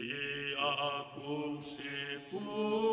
si acum secum